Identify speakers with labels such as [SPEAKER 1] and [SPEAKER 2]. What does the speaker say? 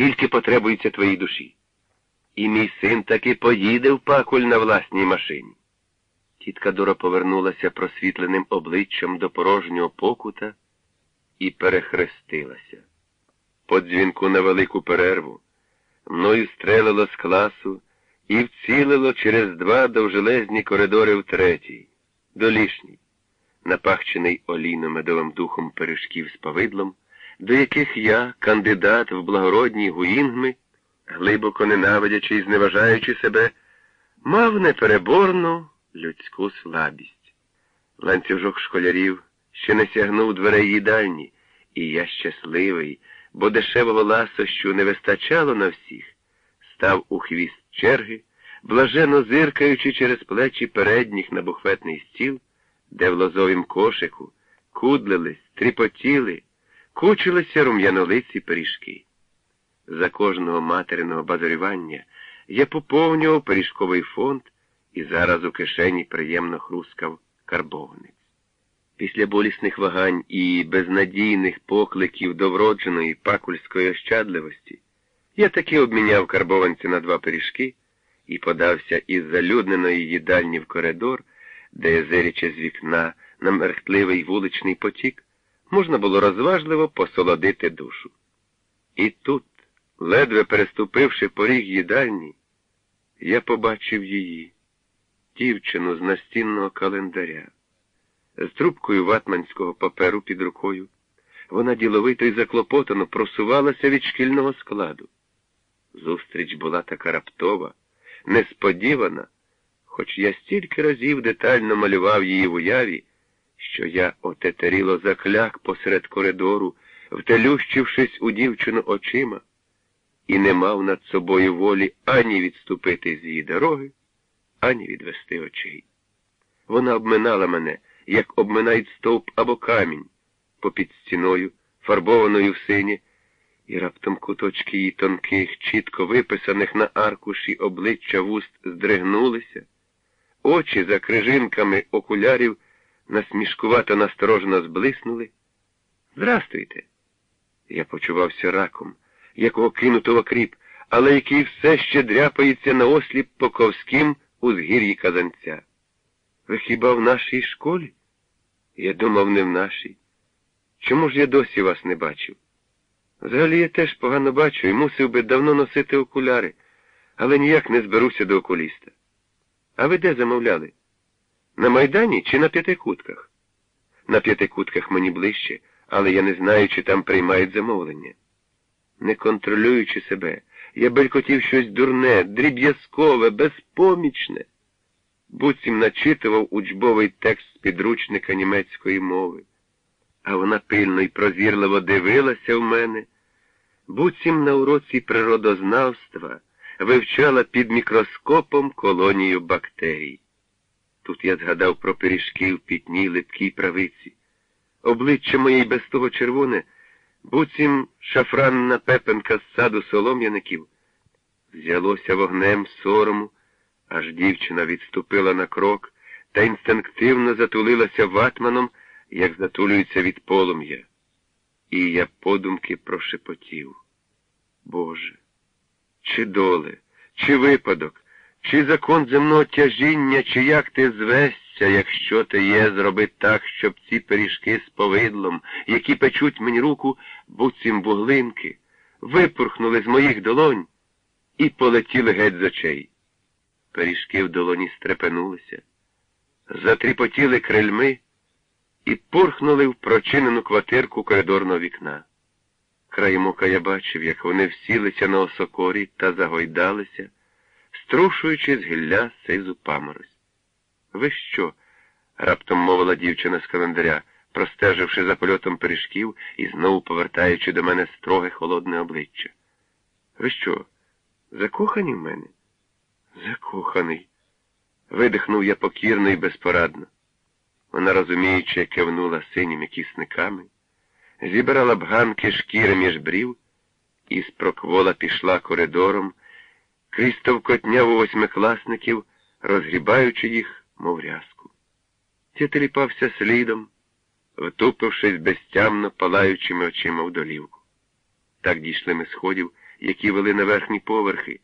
[SPEAKER 1] скільки потребується твоїй душі. І мій син таки поїде в пакуль на власній машині. Тітка Дора повернулася просвітленим обличчям до порожнього покута і перехрестилася. По дзвінку на велику перерву мною стрелило з класу і вцілило через два довжелезні коридори в третій, долішній, напахчений олійно-медовим духом пиріжків з повидлом, до яких я, кандидат в благородні гуїнгми, глибоко ненавидячи і зневажаючи себе, мав непереборну людську слабість. Ланцюжок школярів ще не сягнув дверей їдальні, і я щасливий, бо дешевого ласощу не вистачало на всіх, став у хвіст черги, блажено зиркаючи через плечі передніх на бухветний стіл, де в лозовім кошику кудлились, тріпотіли, кучилися рум'янолиці пиріжки. За кожного материного базарювання я поповнював пиріжковий фонд і зараз у кишені приємно хрускав карбованець. Після болісних вагань і безнадійних покликів до вродженої пакульської ощадливості я таки обміняв карбованці на два пиріжки і подався із залюдненої їдальні в коридор, де, зирячи з вікна на мерхтливий вуличний потік, можна було розважливо посолодити душу. І тут, ледве переступивши поріг їдальні, я побачив її, дівчину з настінного календаря. З трубкою ватманського паперу під рукою вона діловито і заклопотано просувалася від шкільного складу. Зустріч була така раптова, несподівана, хоч я стільки разів детально малював її в уяві, що я отетеріло закляк посеред коридору, втелющившись у дівчину очима, і не мав над собою волі ані відступити з її дороги, ані відвести очей. Вона обминала мене, як обминають стовп або камінь, попід стіною, фарбованою в сині, і раптом куточки її тонких, чітко виписаних на аркуші обличчя вуст здригнулися, очі за крижинками окулярів насмішкувато насторожено зблиснули. Здрастуйте. Я почувався раком, якого кинуто в окріп, але який все ще дряпається на осліп по ковським узгір'ї казанця. Ви хіба в нашій школі? Я думав, не в нашій. Чому ж я досі вас не бачив? Взагалі я теж погано бачу і мусив би давно носити окуляри, але ніяк не зберуся до окуліста. А ви де замовляли? На Майдані чи на п'ятикутках? На п'ятикутках мені ближче, але я не знаю, чи там приймають замовлення. Не контролюючи себе, я белькотів щось дурне, дріб'язкове, безпомічне. Буцім начитував учбовий текст підручника німецької мови, а вона пильно і прозірливо дивилася в мене, буцім на уроці природознавства вивчала під мікроскопом колонію бактерій. Тут я згадав про пиріжки в пітній липкій правиці. Обличчя моє й без того червоне, буцім шафранна пепенка з саду солом'яників, взялося вогнем сорому, аж дівчина відступила на крок та інстинктивно затулилася ватманом, як затулюється від полум'я. І я подумки прошепотів. Боже, чи доле, чи випадок, чи закон земного тяжіння, чи як ти звесься, якщо ти є, зроби так, щоб ці пиріжки з повидлом, які печуть мені руку, буцім вуглинки, випурхнули з моїх долонь і полетіли геть з очей. Пиріжки в долоні стрепенулися, затріпотіли крильми і пурхнули в прочинену квартирку коридорного вікна. Краєм ока я бачив, як вони всілися на осокорі та загойдалися, струшуючи з гілля сизу паморозь. Ви що? раптом мовила дівчина з календаря, простеживши за польотом пиріжків і знову повертаючи до мене строге холодне обличчя. Ви що, закохані в мене? Закоханий. Видихнув я покірно і безпорадно. Вона, розуміючи, кивнула синіми кісниками, зібрала бганки шкіри між брів і з проквола пішла коридором, крізь товкотняву восьмикласників, розгрібаючи їх, мов рязку. Я ліпався слідом, втупившись безтямно палаючими очима в долівку. Так дійшли ми сходів які вели на верхні поверхи,